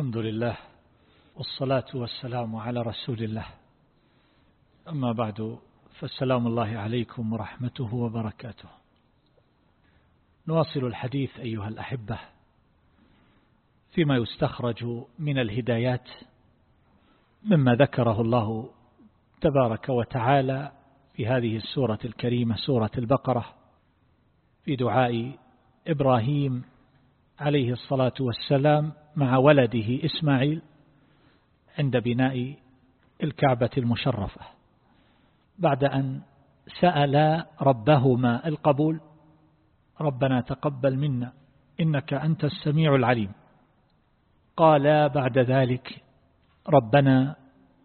الحمد لله والصلاة والسلام على رسول الله. أما بعد فالسلام الله عليكم ورحمته وبركاته. نواصل الحديث أيها الأحبة فيما يستخرج من الهدايات مما ذكره الله تبارك وتعالى في هذه السورة الكريمة سورة البقرة في دعاء إبراهيم عليه الصلاة والسلام مع ولده إسماعيل عند بناء الكعبة المشرفة. بعد أن سأل ربهما القبول ربنا تقبل منا إنك أنت السميع العليم. قال بعد ذلك ربنا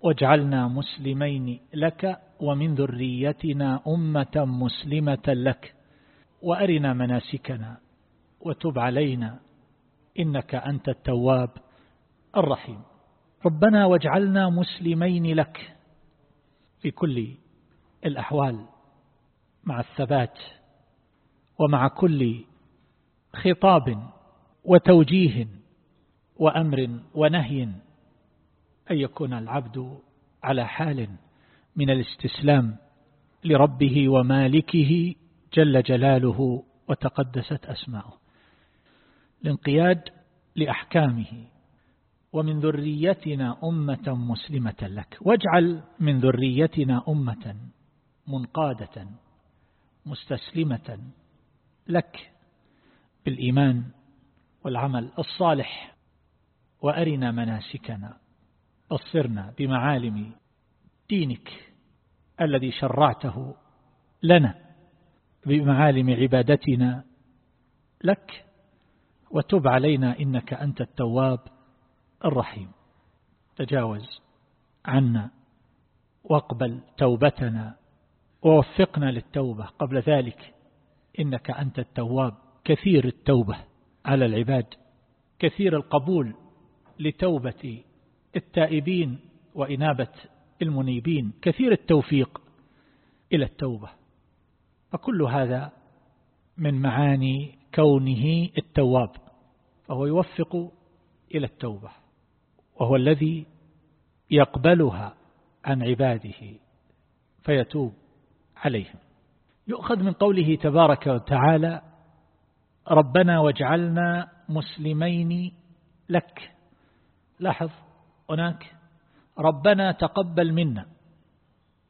واجعلنا مسلمين لك ومن ذريتنا أمة مسلمة لك وأرنا مناسكنا وتب علينا إنك أنت التواب الرحيم. ربنا واجعلنا مسلمين لك في كل الأحوال مع الثبات ومع كل خطاب وتوجيه وأمر ونهي أن يكون العبد على حال من الاستسلام لربه ومالكه جل جلاله وتقدست أسماؤه. الانقياد لأحكامه. ومن ذريتنا أمة مسلمة لك. واجعل من ذريتنا أمة منقادة مستسلمة لك بالإيمان والعمل الصالح. وأرنا مناسكنا. بصرنا بمعالم دينك الذي شرعته لنا. بمعالم عبادتنا لك. وتب علينا إنك أنت التواب الرحيم. تجاوز عنا واقبل توبتنا ووفقنا للتوبة. قبل ذلك إنك أنت التواب. كثير التوبة على العباد. كثير القبول لتوبة التائبين وإنابة المنيبين. كثير التوفيق إلى التوبة. فكل هذا من معاني كونه التواب. فهو يوفق إلى التوبة وهو الذي يقبلها عن عباده فيتوب عليهم. يؤخذ من قوله تبارك وتعالى ربنا واجعلنا مسلمين لك. لاحظ هناك ربنا تقبل منا.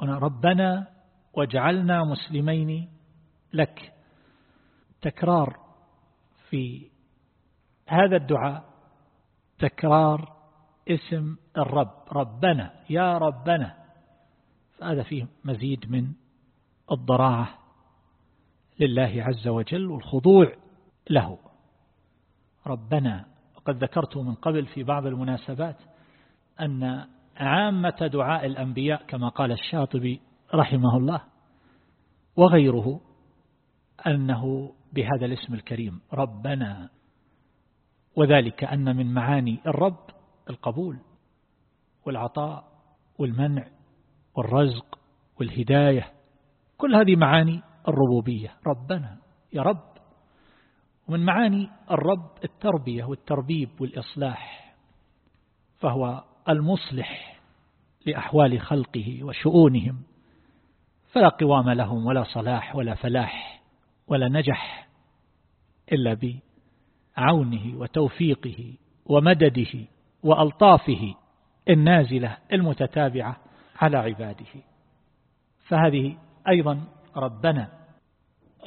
هنا ربنا واجعلنا مسلمين لك. تكرار في هذا الدعاء تكرار اسم الرب ربنا يا ربنا. فهذا فيه مزيد من الضراعة لله عز وجل والخضوع له. ربنا وقد ذكرت من قبل في بعض المناسبات أن عامة دعاء الأنبياء كما قال الشاطبي رحمه الله وغيره أنه بهذا الاسم الكريم ربنا. وذلك أن من معاني الرب القبول والعطاء والمنع والرزق والهداية. كل هذه معاني الربوبية. ربنا يا رب. ومن معاني الرب التربية والتربيب والإصلاح فهو المصلح لأحوال خلقه وشؤونهم. فلا قوام لهم ولا صلاح ولا فلاح ولا نجح إلا بعونه وتوفيقه ومدده وألطافه النازلة المتتابعة على عباده. فهذه أيضا ربنا.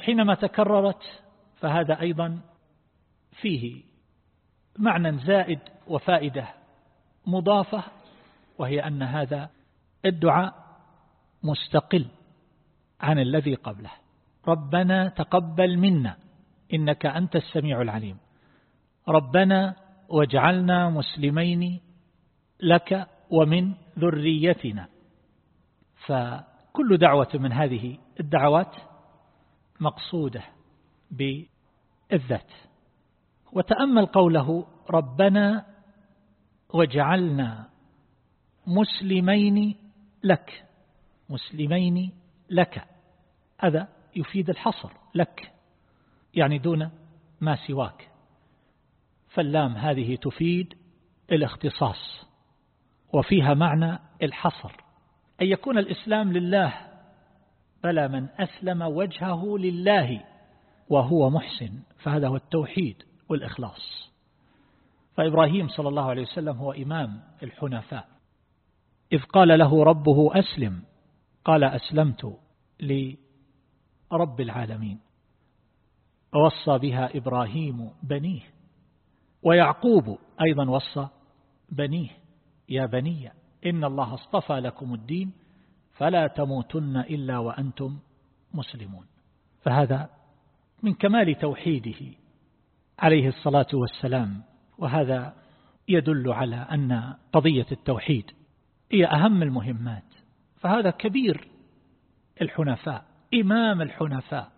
حينما تكررت فهذا أيضا فيه معنى زائد وفائدة مضافة وهي أن هذا الدعاء مستقل عن الذي قبله. ربنا تقبل منا إنك أنت السميع العليم. ربنا واجعلنا مسلمين لك ومن ذريتنا. فكل دعوة من هذه الدعوات مقصودة بالذات. وتأمل قوله ربنا واجعلنا مسلمين لك. مسلمين لك. هذا يفيد الحصر لك يعني دون ما سواك. فاللام هذه تفيد الاختصاص وفيها معنى الحصر. أن يكون الإسلام لله بلى من أسلم وجهه لله وهو محسن فهذا هو التوحيد والإخلاص. فإبراهيم صلى الله عليه وسلم هو إمام الحنفاء. إذ قال له ربه أسلم قال أسلمت لرب العالمين. ووصى بها إبراهيم بنيه. ويعقوب أيضا وصى بنيه يا بني إن الله اصطفى لكم الدين فلا تموتن إلا وأنتم مسلمون. فهذا من كمال توحيده عليه الصلاة والسلام وهذا يدل على أن قضية التوحيد هي أهم المهمات. فهذا كبير الحنفاء إمام الحنفاء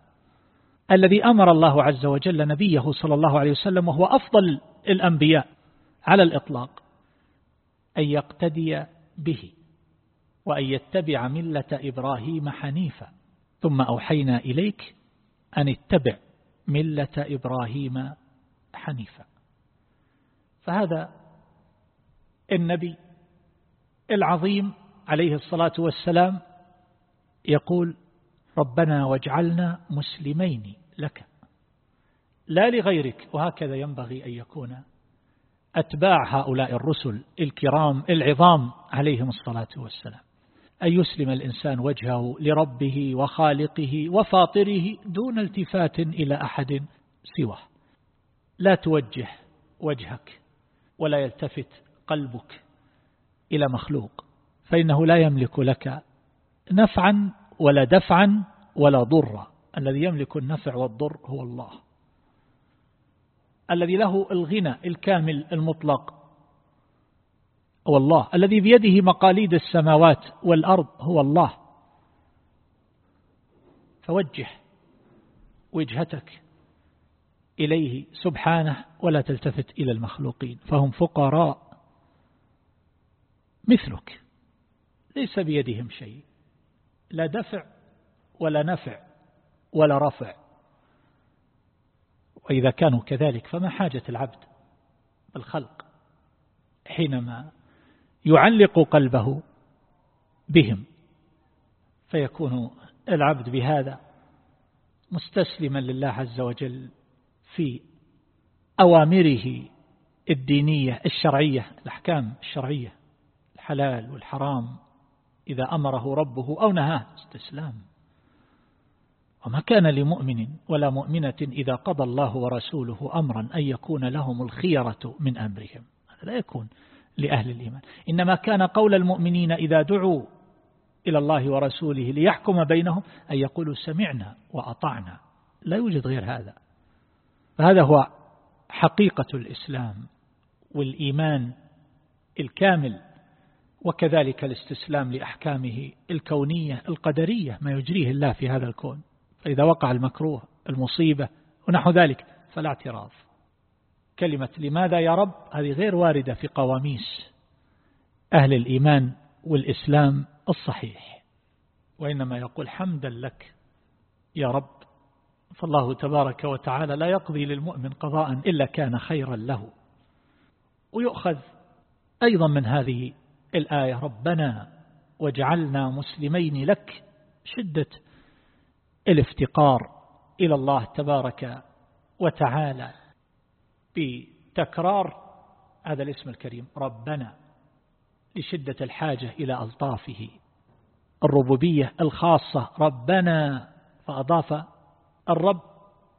الذي أمر الله عز وجل نبيه صلى الله عليه وسلم وهو أفضل الأنبياء على الإطلاق أن يقتدي به وأن يتبع ملة إبراهيم حنيفا. ثم أوحينا إليك أن اتبع ملة إبراهيم حنيفا. فهذا النبي العظيم عليه الصلاة والسلام يقول ربنا واجعلنا مسلمين لك. لا لغيرك. وهكذا ينبغي أن يكون أتباع هؤلاء الرسل الكرام العظام عليهم الصلاة والسلام. أن يسلم الإنسان وجهه لربه وخالقه وفاطره دون التفات إلى أحد سواه. لا توجه وجهك ولا يلتفت قلبك إلى مخلوق فإنه لا يملك لك نفعا ولا دفعا ولا ضرا. الذي يملك النفع والضر هو الله. الذي له الغنى الكامل المطلق. هو الله الذي بيده مقاليد السماوات والأرض هو الله. فوجه وجهتك إليه سبحانه ولا تلتفت إلى المخلوقين فهم فقراء مثلك. ليس بيدهم شيء. لا دفع ولا نفع ولا رفع. وإذا كانوا كذلك فما حاجة العبد الخلق حينما يعلق قلبه بهم فيكون العبد بهذا مستسلما لله عز وجل في أوامره الدينية الشرعية الأحكام الشرعية الحلال والحرام إذا أمره ربه أو نهاه استسلام. وما كان لمؤمن ولا مؤمنة إذا قضى الله ورسوله أمرا أن يكون لهم الخيرة من أمرهم. هذا لا يكون لأهل الإيمان. إنما كان قول المؤمنين إذا دعوا إلى الله ورسوله ليحكم بينهم أن يقولوا سمعنا وأطعنا. لا يوجد غير هذا. فهذا هو حقيقة الإسلام والإيمان الكامل وكذلك الاستسلام لأحكامه الكونية القدرية ما يجريه الله في هذا الكون. فإذا وقع المكروه المصيبة ونحو ذلك فلا اعتراض. كلمة لماذا يا رب؟ هذه غير واردة في قواميس أهل الإيمان والإسلام الصحيح. وإنما يقول حمدا لك يا رب فالله تبارك وتعالى لا يقضي للمؤمن قضاء إلا كان خيرا له. ويؤخذ أيضا من هذه الآية ربنا وجعلنا مسلمين لك شدة الافتقار إلى الله تبارك وتعالى بتكرار هذا الاسم الكريم ربنا لشدة الحاجة إلى ألطافه. الربوبية الخاصة ربنا فأضاف الرب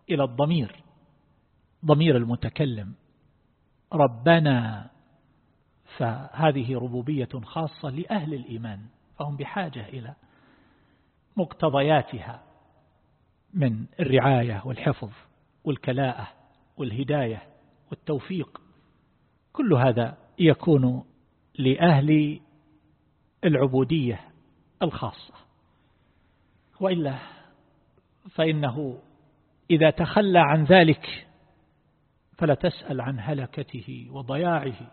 إلى الضمير ضمير المتكلم ربنا. فهذه ربوبية خاصة لأهل الإيمان فهم بحاجة إلى مقتضياتها. من الرعاية والحفظ والكلاءة والهداية والتوفيق. كل هذا يكون لأهل العبودية الخاصة. وإلا فإنه إذا تخلى عن ذلك فلا تسأل عن هلكته وضياعه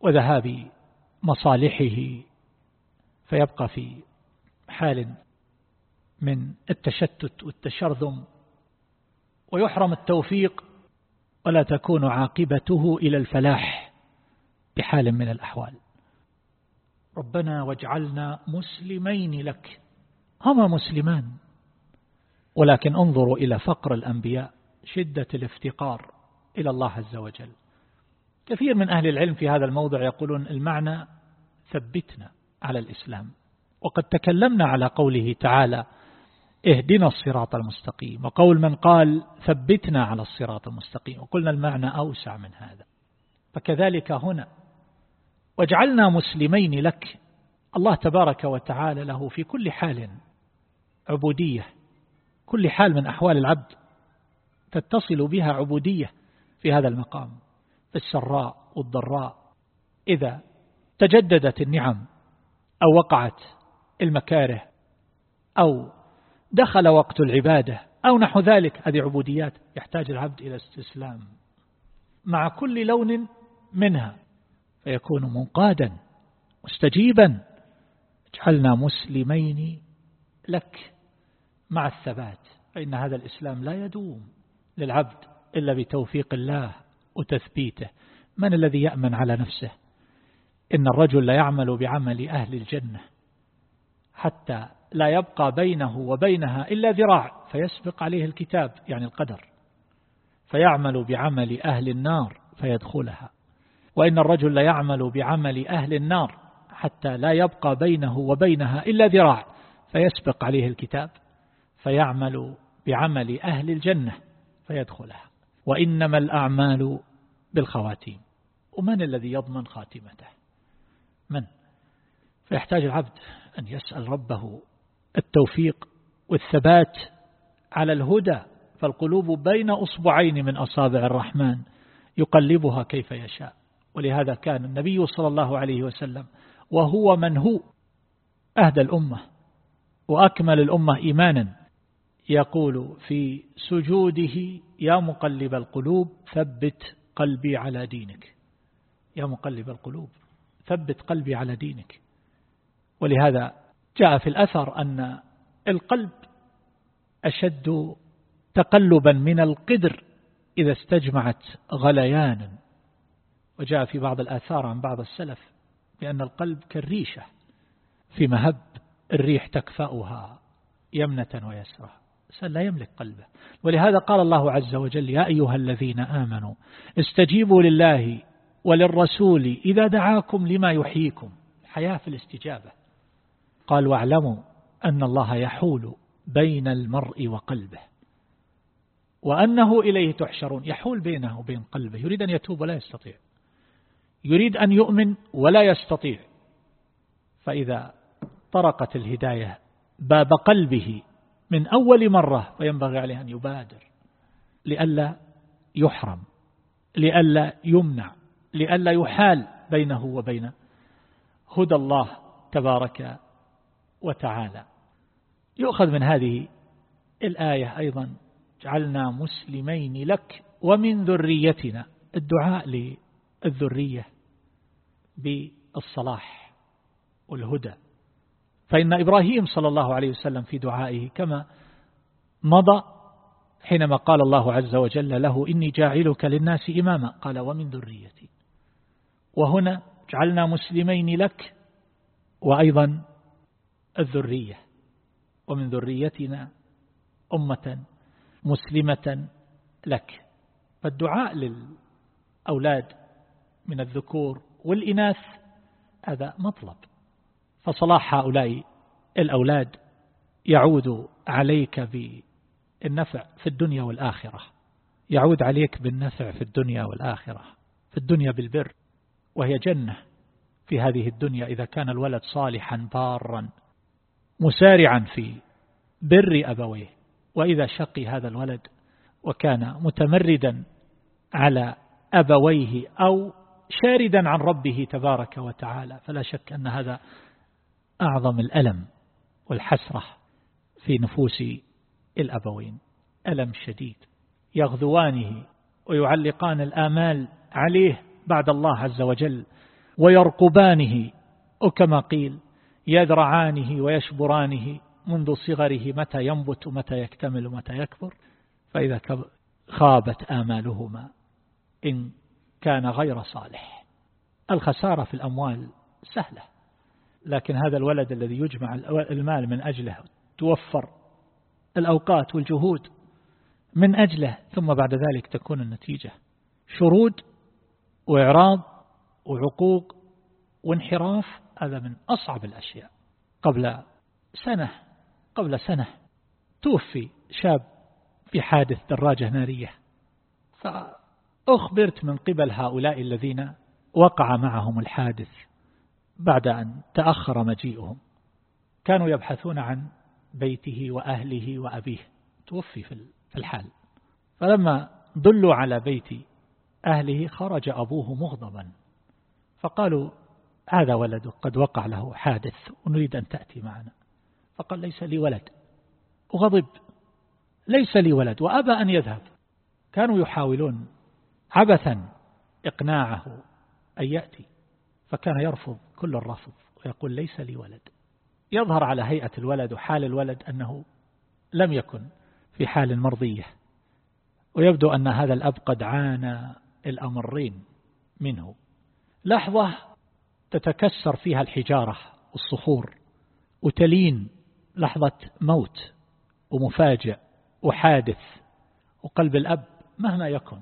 وذهاب مصالحه فيبقى في حال من التشتت والتشرذم ويحرم التوفيق ولا تكون عاقبته إلى الفلاح بحال من الأحوال. ربنا واجعلنا مسلمين لك هما مسلمان ولكن انظروا إلى فقر الأنبياء شدة الافتقار إلى الله عز وجل. كثير من أهل العلم في هذا الموضع يقولون المعنى ثبتنا على الإسلام وقد تكلمنا على قوله تعالى اهدنا الصراط المستقيم. وقول من قال ثبتنا على الصراط المستقيم. وقلنا المعنى أوسع من هذا. فكذلك هنا. واجعلنا مسلمين لك. الله تبارك وتعالى له في كل حال عبودية. كل حال من أحوال العبد تتصل بها عبودية في هذا المقام. في السراء والضراء. إذا تجددت النعم أو وقعت المكاره أو دخل وقت العبادة أو نحو ذلك. هذه عبوديات يحتاج العبد إلى استسلام مع كل لون منها. فيكون منقادا مستجيبا. اجعلنا مسلمين لك مع الثبات. فإن هذا الإسلام لا يدوم للعبد إلا بتوفيق الله وتثبيته. من الذي يأمن على نفسه؟ إن الرجل لا يعمل بعمل أهل الجنة. حتى لا يبقى بينه وبينها إلا ذراع فيسبق عليه الكتاب يعني القدر. فيعمل بعمل أهل النار فيدخلها. وإن الرجل لا يعمل بعمل أهل النار حتى لا يبقى بينه وبينها إلا ذراع فيسبق عليه الكتاب. فيعمل بعمل أهل الجنة فيدخلها. وإنما الأعمال بالخواتيم. ومن الذي يضمن خاتمته؟ من؟ فيحتاج العبد أن يسأل ربه التوفيق والثبات على الهدى فالقلوب بين أصبعين من أصابع الرحمن يقلبها كيف يشاء. ولهذا كان النبي صلى الله عليه وسلم وهو من هو أهدى الأمة وأكمل الأمة إيمانا يقول في سجوده يا مقلب القلوب ثبت قلبي على دينك. يا مقلب القلوب ثبت قلبي على دينك. ولهذا جاء في الأثر أن القلب أشد تقلبا من القدر إذا استجمعت غليانا. وجاء في بعض الآثار عن بعض السلف بأن القلب كالريشة في مهب الريح تكفأها يمنة الإنسان لا يملك قلبه. ولهذا قال الله عز وجل يا أيها الذين آمنوا استجيبوا لله وللرسول إذا دعاكم لما يحييكم. حياة في الاستجابة. قال واعلموا أن الله يحول بين المرء وقلبه وأنه إليه تحشرون. يحول بينه وبين قلبه. يريد أن يتوب ولا يستطيع. يريد أن يؤمن ولا يستطيع. فإذا طرقت الهداية باب قلبه من أول مرة فينبغي عليه أن يبادر لئلا يحرم لئلا يمنع لئلا يحال بينه وبين هدى الله تبارك وتعالى. يؤخذ من هذه الآية أيضا جعلنا مسلمين لك ومن ذريتنا. الدعاء للذرية بالصلاح والهدى. فإن إبراهيم صلى الله عليه وسلم في دعائه كما مضى حينما قال الله عز وجل له إني جاعلك للناس إماما. قال ومن ذريتي. وهنا جعلنا مسلمين لك. وأيضا الذرية. ومن ذريتنا أمة مسلمة لك. فالدعاء للأولاد من الذكور والإناث هذا مطلب. فصلاح هؤلاء الأولاد يعود عليك بالنفع في الدنيا والآخرة. يعود عليك بالنفع في الدنيا والآخرة. في الدنيا بالبر. وهي جنة في هذه الدنيا إذا كان الولد صالحا بارا. مسارعا في بر أبويه وإذا شقي هذا الولد وكان متمردا على أبويه أو شاردا عن ربه تبارك وتعالى فلا شك أن هذا أعظم الألم والحسرة في نفوس الأبوين. ألم شديد. يغذوانه ويعلقان الآمال عليه بعد الله عز وجل ويرقبانه. وكما قيل يذرعانه ويشبرانه منذ صغره متى ينبت ومتى يكتمل ومتى يكبر. فإذا خابت آمالهما إن كان غير صالح. الخسارة في الأموال سهلة لكن هذا الولد الذي يجمع المال من أجله توفر الأوقات والجهود من أجله ثم بعد ذلك تكون النتيجة شرود وإعراض وعقوق وانحراف هذا من أصعب الأشياء. قبل سنة قبل سنة توفي شاب في حادث دراجة نارية. فأخبرت من قبل هؤلاء الذين وقع معهم الحادث بعد أن تأخر مجيئهم. كانوا يبحثون عن بيته وأهله وأبيه. توفي في الحال. فلما دلوا على بيت أهله خرج أبوه مغضبا. فقالوا هذا ولد قد وقع له حادث ونريد أن تأتي معنا. فقال ليس لي ولد. وغضب ليس لي ولد. وأبى أن يذهب. كانوا يحاولون عبثا إقناعه أن يأتي. فكان يرفض كل الرفض ويقول ليس لي ولد. يظهر على هيئة الولد وحال الولد أنه لم يكن في حال مرضية. ويبدو أن هذا الأب قد عانى الأمرين منه. لحظة تتكسر فيها الحجارة والصخور وتلين لحظة موت ومفاجئ وحادث وقلب الأب مهما يكن.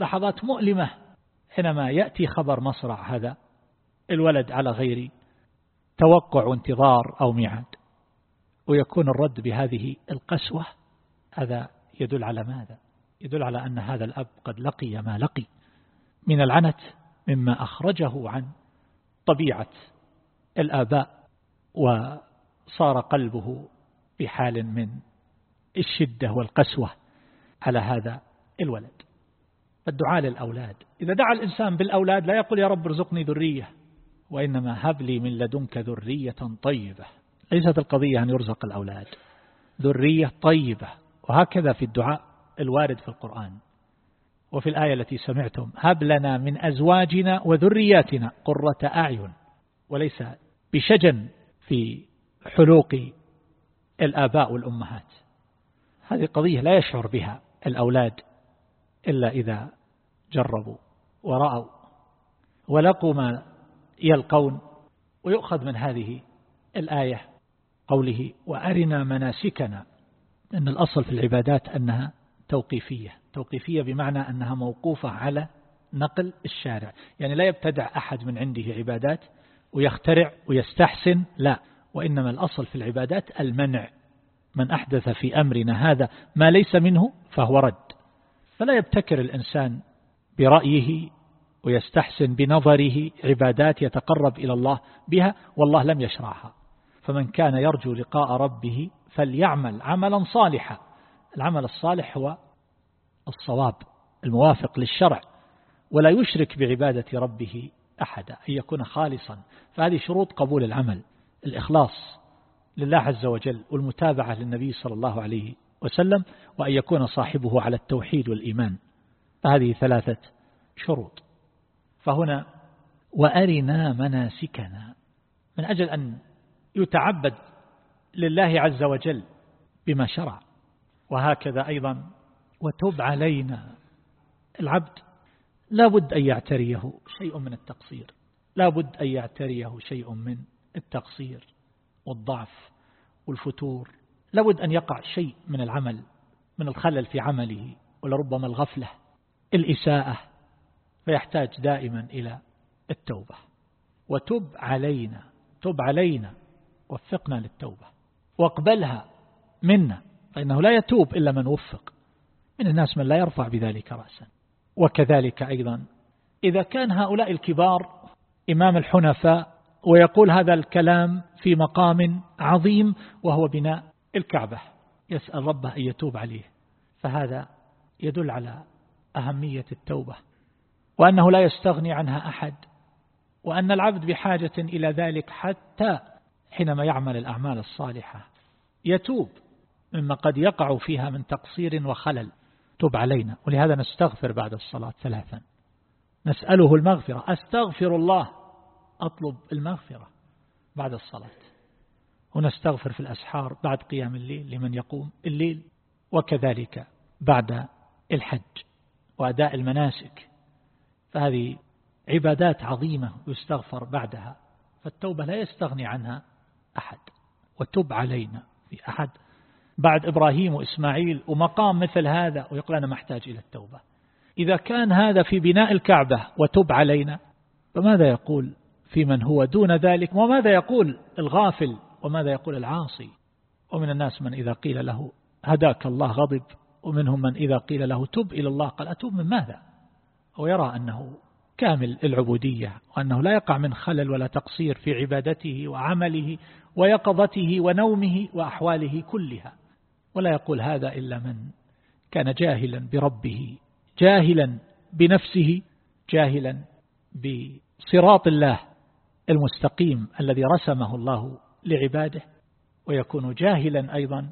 لحظات مؤلمة حينما يأتي خبر مصرع هذا الولد على غير توقع وانتظار أو ميعاد ويكون الرد بهذه القسوة. هذا يدل على ماذا؟ يدل على أن هذا الأب قد لقي ما لقي من العنت مما أخرجه عن طبيعة الآباء وصار قلبه بحال من الشدة والقسوة على هذا الولد. الدعاء للأولاد. إذا دعا الإنسان بالأولاد لا يقول يا رب ارزقني ذرية وإنما هب لي من لدنك ذرية طيبة. ليست القضية أن يرزق الأولاد. ذرية طيبة. وهكذا في الدعاء الوارد في القرآن. وفي الآية التي سمعتم هب لنا من أزواجنا وذرياتنا قرة أعين وليس بشجن في حلوق الآباء والأمهات. هذه قضية لا يشعر بها الأولاد إلا إذا جربوا ورأوا ولقوا ما يلقون. ويؤخذ من هذه الآية قوله وأرنا مناسكنا أن الأصل في العبادات أنها توقيفية. توقيفية بمعنى أنها موقوفة على نقل الشارع. يعني لا يبتدع أحد من عنده عبادات ويخترع ويستحسن لا. وإنما الأصل في العبادات المنع. من أحدث في أمرنا هذا ما ليس منه فهو رد. فلا يبتكر الإنسان برأيه ويستحسن بنظره عبادات يتقرب إلى الله بها والله لم يشرعها. فمن كان يرجو لقاء ربه فليعمل عملا صالحا. العمل الصالح هو الصواب الموافق للشرع ولا يشرك بعبادة ربه أحدا أن يكون خالصا. فهذه شروط قبول العمل الإخلاص لله عز وجل والمتابعة للنبي صلى الله عليه وسلم وأن يكون صاحبه على التوحيد والإيمان. فهذه ثلاثة شروط. فهنا وأرنا مناسكنا. من أجل أن يتعبد لله عز وجل بما شرع. وهكذا أيضا وتب علينا. العبد لا بد أن يعتريه شيء من التقصير. لا بد أن يعتريه شيء من التقصير والضعف والفتور. لا بد أن يقع شيء من العمل من الخلل في عمله ولربما الغفلة الإساءة فيحتاج دائما إلى التوبة. وتب علينا تب علينا وفقنا للتوبة. واقبلها منا فإنه لا يتوب إلا من وفق. من الناس من لا يرفع بذلك رأسا. وكذلك أيضا. إذا كان هؤلاء الكبار إمام الحنفاء ويقول هذا الكلام في مقام عظيم وهو بناء الكعبة يسأل ربه أن يتوب عليه. فهذا يدل على أهمية التوبة. وأنه لا يستغني عنها أحد. وأن العبد بحاجة إلى ذلك حتى حينما يعمل الأعمال الصالحة يتوب مما قد يقع فيها من تقصير وخلل. تب علينا. ولهذا نستغفر بعد الصلاة ثلاثا. نسأله المغفرة. أستغفر الله. أطلب المغفرة بعد الصلاة. ونستغفر في الأسحار بعد قيام الليل لمن يقوم الليل. وكذلك بعد الحج وأداء المناسك. فهذه عبادات عظيمة يستغفر بعدها. فالتوبة لا يستغني عنها أحد. وتب علينا في أحد. بعد إبراهيم وإسماعيل ومقام مثل هذا ويقول أنا محتاج إلى التوبة. إذا كان هذا في بناء الكعبة وتب علينا فماذا يقول في من هو دون ذلك؟ وماذا يقول الغافل؟ وماذا يقول العاصي؟ ومن الناس من إذا قيل له هداك الله غضب ومنهم من إذا قيل له تب إلى الله قال أتوب من ماذا؟ ويرى أنه كامل العبودية وأنه لا يقع من خلل ولا تقصير في عبادته وعمله ويقظته ونومه وأحواله كلها. ولا يقول هذا إلا من كان جاهلا بربه جاهلا بنفسه جاهلا بصراط الله المستقيم الذي رسمه الله لعباده ويكون جاهلا أيضا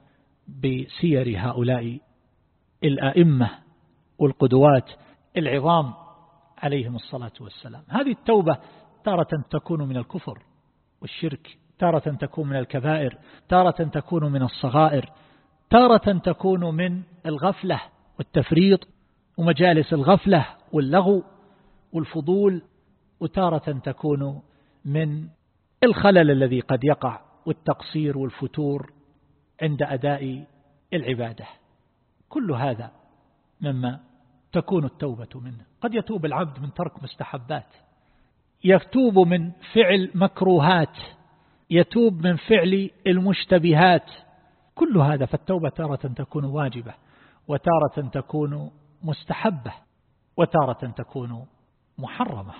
بسير هؤلاء الآئمة والقدوات العظام عليهم الصلاة والسلام. هذه التوبة تارة تكون من الكفر والشرك تارة تكون من الكبائر تارة تكون من الصغائر تارة تكون من الغفلة والتفريط ومجالس الغفلة واللغو والفضول وتارة تكون من الخلل الذي قد يقع والتقصير والفتور عند أداء العبادة. كل هذا مما تكون التوبة منه. قد يتوب العبد من ترك مستحبات. يتوب من فعل مكروهات. يتوب من فعل المشتبهات. كل هذا فالتوبة تارة تكون واجبة وتارة تكون مستحبة وتارة تكون محرمة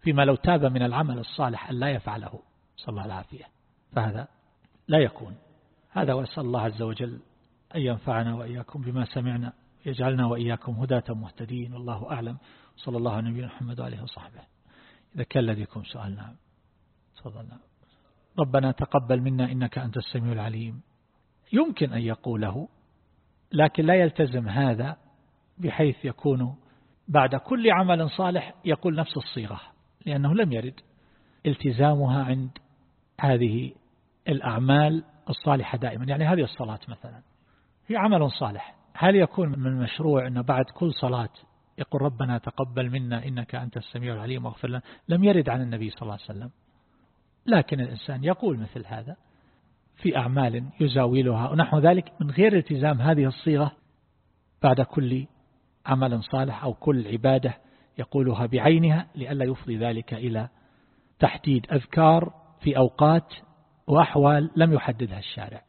فيما لو تاب من العمل الصالح أن لا يفعله صلى الله العافية. فهذا لا يكون. هذا وأسأل الله عز وجل أن ينفعنا وإياكم بما سمعنا يجعلنا وإياكم هداة مهتدين والله أعلم. صلى الله على نبينا محمد وعليه وصحبه. إذا كان لديكم سؤال نعم تفضلنا. ربنا تقبل منا إنك أنت السميع العليم. يمكن أن يقوله لكن لا يلتزم هذا بحيث يكون بعد كل عمل صالح يقول نفس الصيغة لأنه لم يرد. التزامها عند هذه الأعمال الصالحة دائما. يعني هذه الصلاة مثلا. هي عمل صالح. هل يكون من المشروع أنه بعد كل صلاة يقول ربنا تقبل منا إنك أنت السميع العليم واغفر لنا؟ لم يرد عن النبي صلى الله عليه وسلم. لكن الإنسان يقول مثل هذا. في أعمال يزاولها. ونحو ذلك من غير التزام هذه الصيغة بعد كل عمل صالح أو كل عبادة يقولها بعينها لئلا يفضي ذلك إلى تحديد أذكار في أوقات وأحوال لم يحددها الشارع.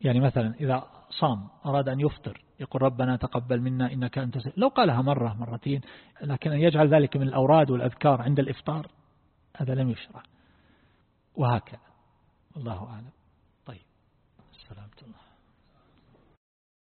يعني مثلا إذا صام أراد أن يفطر يقول ربنا تقبل منا إنك أنت. لو قالها مرة مرتين لكن يجعل ذلك من الأوراد والأذكار عند الإفطار هذا لم يشرع. وهكذا. الله أعلم. ورحمة الله